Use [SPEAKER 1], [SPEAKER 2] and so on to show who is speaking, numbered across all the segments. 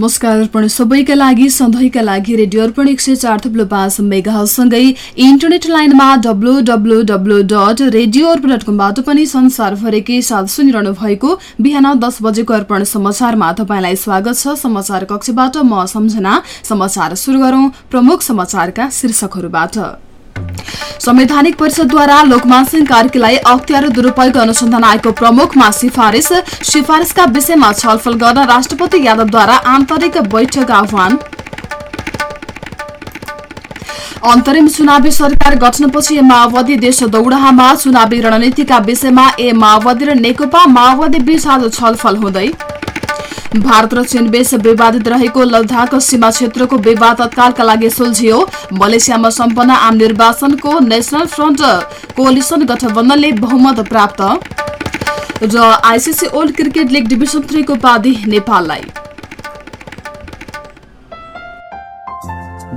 [SPEAKER 1] नमस्कार अर्पण सबैका लागि सधैँका लागि रेडियो अर्पण एक सय चार थुप्लो पाँच मेगासँगै इन्टरनेट लाइनमा W W W dot radio Arpan dot कमबाट पनि संसारभरिकै साथ सुनिरहनु भएको बिहान दस बजेको अर्पण समाचारमा तपाईँलाई स्वागत छ। समाचार कक्षबाट म सम्झना। समाचार सुरु गरौं। प्रमुख समाचारका शीर्षकहरूबाट। संवैधानिक परिषदद्वारा लोकमान सिंह कार्कीलाई अख्तियार दुरूपयोग अनुसन्धान आयोगको प्रमुखमा सिफारिस सिफारिसका विषयमा छलफल गर्न राष्ट्रपति यादवद्वारा आन्तरिक बैठक आह्वान। अन्तरिम चुनावी सरकार गठनपछि ए माओवादी देश दौडाहामा चुनावी रणनीतिका विषयमा ए माओवादी र नेकपा माओवादी बीच आज छलफल हुँदै भारत र चीनबीच विवादित रहेको लद्दाख सीमा क्षेत्रको विवाद तत्कालका लागि सुल्झियो। मलेसियामा सम्पन्न आम निर्वाचनको नेशनल फ्रन्ट कोलिसन गठबन्धनले बहुमत प्राप्त। र ICC world cricket league division थ्रीको उपाधि नेपाललाई।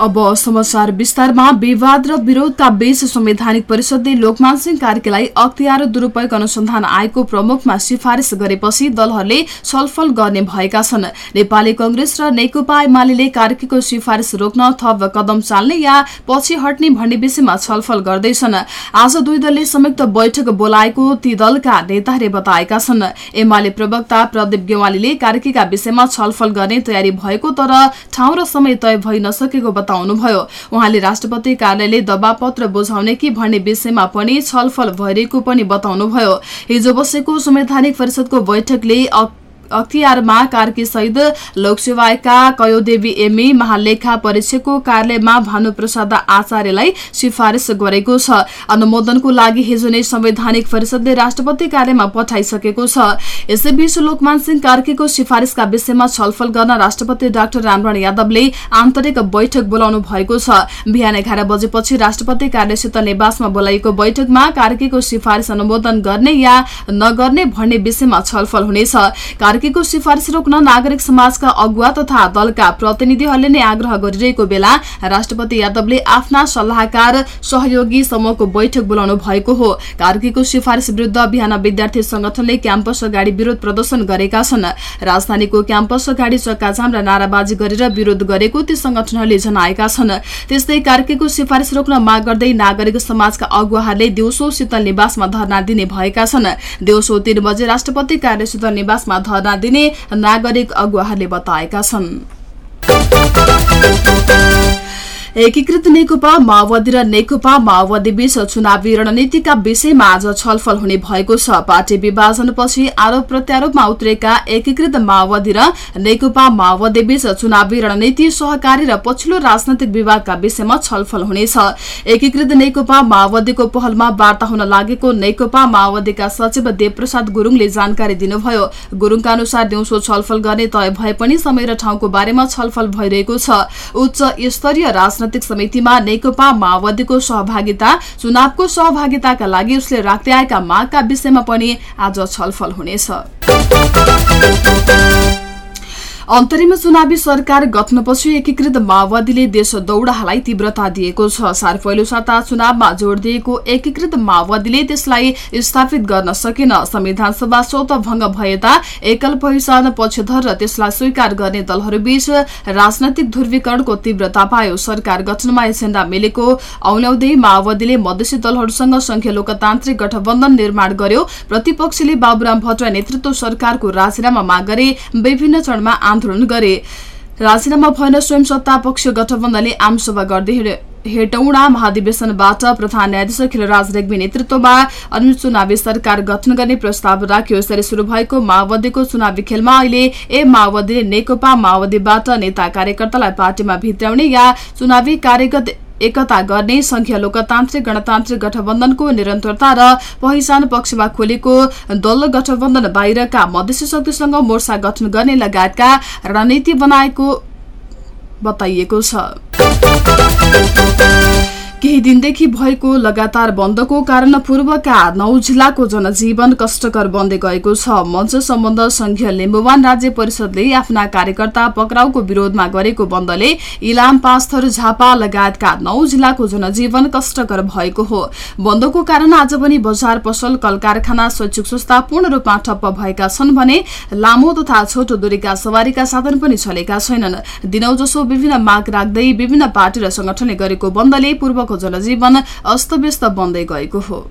[SPEAKER 1] अब समाचार विस्तारमा विवाद र विरोधका बीच संवैधानिक परिषदले लोकमान सिंह कार्कीलाई अख्तियार दुरूपयोग अनुसन्धान आयोगको प्रमुखमा सिफारिस गरेपछि दलहरूले छलफल गर्ने भएका छन्। नेपाली कंग्रेस र नेकपा एमाले कार्कीको सिफारिस रोक्न थप कदम चाल्ने या पछि हट्ने भन्ने विषयमा छलफल गर्दैछन्। आज दुई दलले संयुक्त बैठक बोलाएको ती दलका नेताहरूले बताएका छन्। एमाले प्रवक्ता प्रदीप गेवालीले कार्कीका विषयमा छलफल गर्ने तयारी भएको तर ठाउँ र समय तय भइ नसकेको बताउनुभयो। उहाँले राष्ट्रपति कार्यालयले दबापत्र बुझाउने कि भन्ने विषयमा पनि छलफल भइरहेको पनि बताउनुभयो। हिजो बसेको संवैधानिक परिषदको बैठकले अख्तियारमा कार्की सहित लोकसेवाका कयोदेवी एमी महालेखा परीक्षकको कार्यालयमा भानुप्रसाद आचार्यलाई सिफारिस गरेको छ। अनुमोदनको लागि हिजो नै संवैधानिक परिषदले राष्ट्रपति कार्यालयमा पठाइसकेको छ। यसैबीच लोकमान सिंह कार्कीको सिफारिसका विषयमा छलफल गर्न राष्ट्रपति डाक्टर रामरण यादवले आन्तरिक बैठक बोलाउनु भएको छ। बिहान एघार बजेपछि राष्ट्रपति कार्यालय शीतल निवासमा बोलाइएको बैठकमा कार्कीको सिफारिस अनुमोदन गर्ने या नगर्ने भन्ने विषयमा छलफल हुनेछ। कार्कीको सिफारिस रोक्न नागरिक समाजका अगुवा तथा दलका प्रतिनिधिहरूले नै आग्रह गरिरहेको बेला राष्ट्रपति यादवले आफ्ना सल्लाहकार सहयोगी समूहको बैठक बोलाउनु भएको हो। कार्कीको सिफारिस विरूद्ध बिहान विद्यार्थी संगठनले क्याम्पस अगाडि विरोध प्रदर्शन गरेका छन्। राजधानीको क्याम्पस अगाडि चक्काजाम र नाराबाजी गरेर विरोध गरेको ती संगठनहरूले जनाएका छन्। त्यस्तै कार्कीको सिफारिस रोक्न माग गर्दै नागरिक समाजका अगुवाहरूले दिउँसो शीतल निवासमा धरना दिने भएका छन्। दिउँसो तीन बजे राष्ट्रपति कार्य शीतल निवासमा धरना दिने नागरिक अगुवाहरूले बताएका छन्। एकीकृत नेकपा माओवादी र नेकपा माओवादी बीच चुनावी रणनीतिका विषयमा आज छलफल हुने भएको छ। पार्टी विभाजनपछि आरोप प्रत्यारोपमा उत्रेका एकीकृत माओवादी र नेकपा माओवादी बीच चुनावी रणनीति सहकारी र पछिल्लो राजनैतिक विभागका विषयमा छलफल हुनेछ। एकीकृत नेकपा माओवादीको पहलमा वार्ता हुन लागेको नेकपा माओवादीका सचिव देवप्रसाद गुरूङले जानकारी दिनुभयो। गुरूङका अनुसार दिउँसो छलफल गर्ने तय भए पनि समय र ठाउँको बारेमा छलफल भइरहेको छ। उच्च स्तरीय राजनैतिक समितिमा नेकपा माओवादीको सहभागिता चुनावको सहभागिताका लागि उसले राख्दै आएका मागका विषयमा पनि आज छलफल हुनेछ। अन्तरिम चुनावी सरकार गठनपछि एकीकृत माओवादीले देश दौडालाई तीव्रता दिएको छ। सार पहिलो साता चुनावमा जोड़ दिएको एकीकृत माओवादीले त्यसलाई स्थापित गर्न सकेन। संविधान सभा स्वत भंग भए ता एकल पहिचान पक्षधर र त्यसलाई स्वीकार गर्ने दलहरूबीच राजनैतिक ध्रुवीकरणको तीव्रता पायो। सरकार गठनमा एजेण्डा मिलेको औल्याउँदै माओवादीले मधेसी दलहरूसँग संघीय लोकतान्त्रिक गठबन्धन निर्माण गर्यो। प्रतिपक्षले बाबुराम भट्टराई नेतृत्व सरकारको राजीनामा माग गरे विभिन्न चरणमा आन्दोलन गरे। राजीनामा भएन स्वयं सत्ता पक्ष गठबन्धनले आमसभा गर्दै हेटौडा महाधिवेशनबाट प्रधान न्यायाधीश खिलराज रेग्मी नेतृत्वमा अन्य चुनावी सरकार गठन गर्ने प्रस्ताव राख्यो। यसरी शुरू भएको माओवादीको चुनावी खेलमा अहिले ए माओवादीले नेकपा माओवादीबाट नेता कार्यकर्तालाई पार्टीमा भित्राउने या चुनावी कार्यगत एकता गर्ने संघीय लोकतान्त्रिक गणतान्त्रिक गठबन्धनको निरन्तरता र पहिचान पक्षमा खोलेको दल गठबन्धन बाहिरका मधेसी शक्तिसँग मोर्चा गठन गर्ने लगायतका रणनीति बनाएको बताइएको छ। केही दिनदेखि भएको लगातार बन्दको कारण पूर्वका नौ जिल्लाको जनजीवन कष्टकर बन्दै गएको छ। मञ्च सम्बन्ध संघीय लिम्बुवान राज्य परिषदले आफ्ना कार्यकर्ता पक्राउको विरोधमा गरेको बन्दले इलाम पास्थर झापा लगायतका नौ जिल्लाको जनजीवन कष्टकर भएको हो। बन्दको कारण आज पनि बजार पसल कल कारखाना शैक्षिक संस्था पूर्ण रूपमा ठप्प भएका छन् भने लामो तथा छोटो दूरीका सवारीका साधन पनि चलेका छैनन्। दिनौ जसो विभिन्न माग राख्दै विभिन्न पार्टी र संगठनले गरेको बन्दले पूर्व को जनजीवन अस्तव्यस्त बन्दै गएको हो।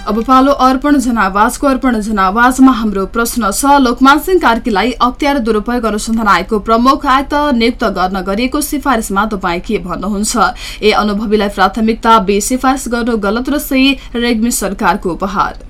[SPEAKER 1] अब पालो अर्पण जनावाजको अर्पण जनावाजमा हाम्रो प्रश्न छ। लोकमान सिंह कार्कीलाई अख्तियार दुरूपयोग अनुसन्धान आयोगको प्रमुख आयुक्त नियुक्त गर्न गरिएको सिफारिसमा तपाईँ के भन्नुहुन्छ? ए अनुभवीलाई प्राथमिकता बे सिफारिस गर्नु गलत र सही रेग्मी सरकारको उपहार।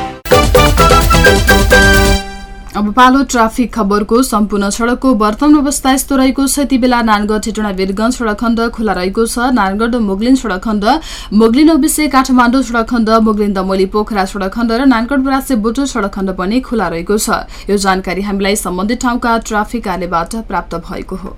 [SPEAKER 1] अब पालो ट्राफिक खबरको सम्पूर्ण सड़कको वर्तमान अवस्था यस्तो रहेको छ। यति बेला नानगढ हेटोडा वीरगंज सड़क खण्ड खुला रहेको छ। नानगढ मुगलिन सड़क खण्ड मुगलिन ओबिसे काठमाडौँ सड़क खण्ड मुगलिन दमोली पोखरा सड़क खण्ड र नानगढ बरासे बोटो सड़क खण्ड पनि खुला रहेको छ। यो जानकारी हामीलाई सम्बन्धित ठाउँका ट्राफिक कार्यबाट प्राप्त भएको हो।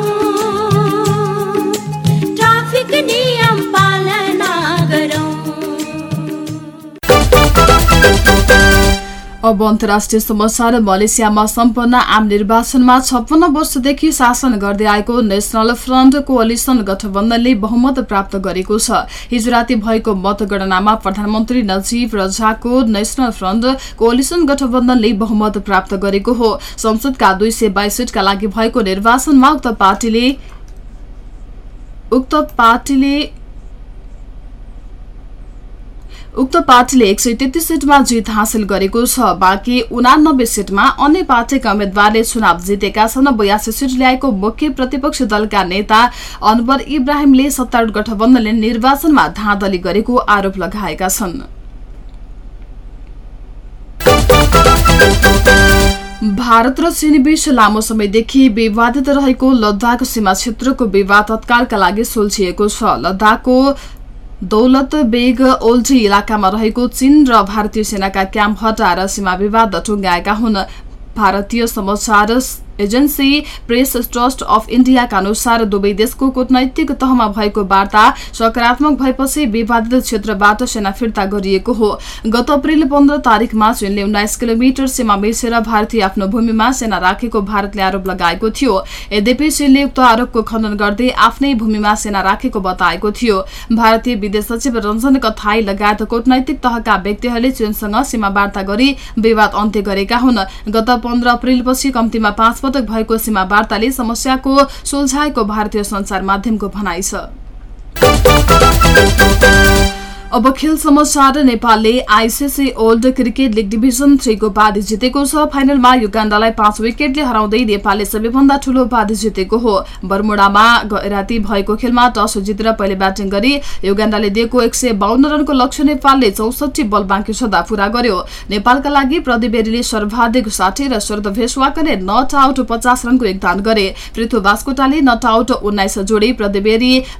[SPEAKER 1] अब अन्तर्राष्ट्रिय समाचार मलेसियामा सम्पन्न आम निर्वाचनमा छप्पन्न वर्षदेखि शासन गर्दै आएको नेशनल फ्रन्ट कोअलिसन गठबन्धनले बहुमत प्राप्त गरेको छ। हिजो राति भएको मतगणनामा प्रधानमन्त्री नजीब रजाको नेशनल फ्रन्ट कोअलिसन गठबन्धनले बहुमत प्राप्त गरेको हो। संसदका दुई सय बाइस सीटका लागि भएको निर्वाचनमा उक्त पार्टीले उक्त पार्टीले उक्त पार्टीले एक सय तेत्तीस सीटमा जित हासिल गरेको छ। बाँकी उनानब्बे सीटमा अन्य पार्टीका उम्मेद्वारले चुनाव जितेका छन्। बयासी सीट ल्याएको मुख्य प्रतिपक्षी दलका नेता अनवर इब्राहिमले सत्तारूढ़ गठबन्धनले निर्वाचनमा धाँधली गरेको आरोप लगाएका छन्। भारत र चीन बीच लामो समयदेखि विवादित रहेको लद्दाख सीमा क्षेत्रको विवाद तत्कालका लागि सुल्झिएको छ। लद्दाखको दौलत बेग ओल्टी इलाकामा रहेको चीन र भारतीय सेनाका क्याम्प हटाएर सीमा विवाद टुङ्गाएका हुन्। भारतीय समाचार एजेन्सी प्रेस ट्रस्ट अफ इन्डियाका अनुसार दुवै देशको कूटनैतिक तहमा भएको वार्ता सकारात्मक भएपछि विवादित क्षेत्रबाट सेना फिर्ता गरिएको हो। गत अप्रेल पन्ध्र तारिकमा चीनले उन्नाइस किलोमिटर सीमा मिर्सेर भारतीय आफ्नो भूमिमा सेना राखेको भारतले आरोप लगाएको थियो। यद्यपि चीनले उक्त आरोपको खण्डन गर्दै आफ्नै भूमिमा सेना राखेको बताएको थियो। भारतीय विदेश सचिव रञ्जन कथाई लगायत कूटनैतिक तहका व्यक्तिहरूले चीनसँग सीमा वार्ता गरी विवाद अन्त्य गरेका हुन्। गत पन्ध्र अप्रेलपछि कम्तीमा पाँच पटक भएको सीमा वार्ताले समस्याको सुल्झाएको भारतीय संचार माध्यमको भनाइ छ। अब खेल समाचार नेपालले ICC world cricket league division थ्रीको उपाधि जितेको छ। फाइनलमा युगाण्डालाई पाँच विकेटले हराउँदै नेपालले सबैभन्दा ठूलो उपाधि जितेको हो। बर्मुडामा राति भएको खेलमा टस जितेर पहिले ब्याटिङ गरी युगाण्डाले दिएको एक रनको लक्ष्य नेपालले चौसठी बल बाँकी सदा पूरा गर्यो। नेपालका लागि प्रदीप सर्वाधिक साठी र शरद भेषवाकले नट आउट पचास रनको योगदान गरे। पृथ्वी बास्कोटाले नट आउट उन्नाइस जोडी Pradeep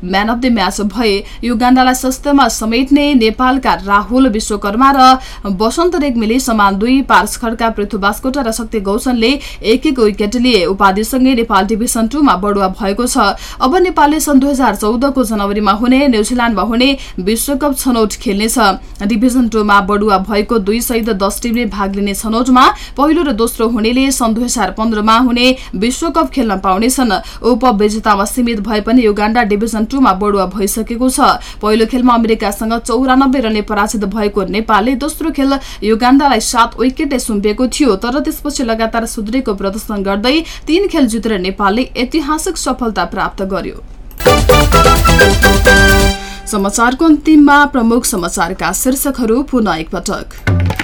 [SPEAKER 1] man of the match भए। युगाण्डालाई सस्तमा समेट्ने नेपालका राहुल विश्वकर्मा र वसन्त रेग्मीले समान दुई पार्स खड्का पृथ्वी बास्कोटा र शक्ति गौसनले एक एक विकेट लिए उपाधिसँगै नेपाल डिभिजन टूमा बढुवा भएको छ। अब नेपालले सन् दुई हजार चौधको जनवरीमा हुने न्यूजील्याण्डमा हुने विश्वकप छनौट खेल्नेछ। डिभिजन टूमा बढुवा भएको दुई सहित दस टिमले भाग लिने छनौटमा पहिलो र दोस्रो हुनेले सन् दुई हजार पन्ध्रमा हुने विश्वकप खेल्न पाउनेछन्। उपविजेतामा सीमित भए पनि युगाण्डा डिभिजन टूमा बढुवा भइसकेको छ। पहिलो खेलमा अमेरिकासँग चौरानब्बे रनले पराजित भएको नेपालले दोस्रो खेल युगाण्डालाई सात विकेटले सुम्पिएको थियो तर त्यसपछि लगातार सुध्रेको प्रदर्शन गर्दै तीन खेल जितेर नेपालले ऐतिहासिक सफलता प्राप्त गर्यो। समाचारको अन्तिममा प्रमुख समाचारका शीर्षकहरू पुनः एकपटक।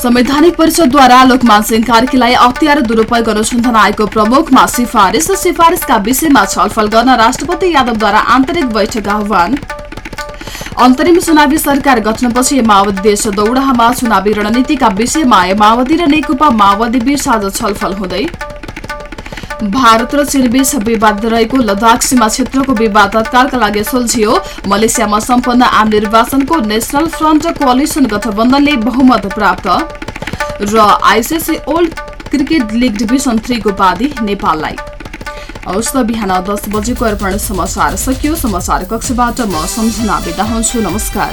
[SPEAKER 1] संवैधानिक परिषदद्वारा लोकमान सिंह कार्कीलाई अख्तियार दुरूपयोग अनुसन्धान आयोगको प्रमुखमा सिफारिस सिफारिसका विषयमा छलफल गर्न राष्ट्रपति यादवद्वारा आन्तरिक बैठक आह्वान। अन्तरिम चुनावी सरकार गठनपछि माओवादी देश दौडामा चुनावी रणनीतिका विषयमा माओवादी र नेकपा माओवादी बीच आज छलफल हुँदै भारत र चीनबीच विवाद रहेको लद्दाख सीमा क्षेत्रको विवाद तत्कालका लागि सुल्झियो। मलेसियामा सम्पन्न आम निर्वाचनको नेशनल फ्रन्ट कोलिसन गठबन्धनले बहुमत प्राप्त। र ICC world cricket league division थ्रीको उपाधि नेपाललाई। हवस् बिहान दस बजेको अर्पण समाचार सकियो। समाचार कक्षबाट म सम्झना बिदा हुन्छु। नमस्कार।